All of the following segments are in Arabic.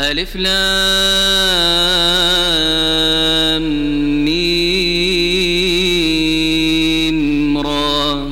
ألف لام ميم را.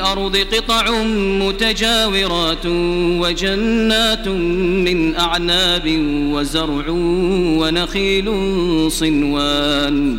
الأرض قطع متجاورات وجنات من أعناب وزرع ونخيل صنوان.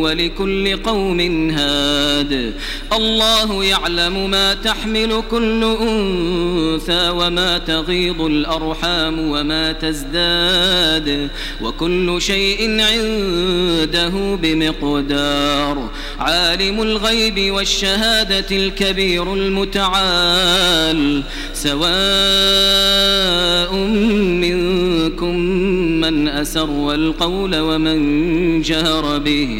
ولكل قوم هاد. الله يعلم ما تحمل كل أنثى وما تغيض الأرحام وما تزداد. وكل شيء عنده بمقدار. عالم الغيب والشهادة الكبير المتعال. سواء منكم من أسر القول ومن جهر به.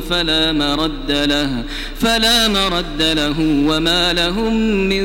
فلا مرد له فلا مرد له وما لهم من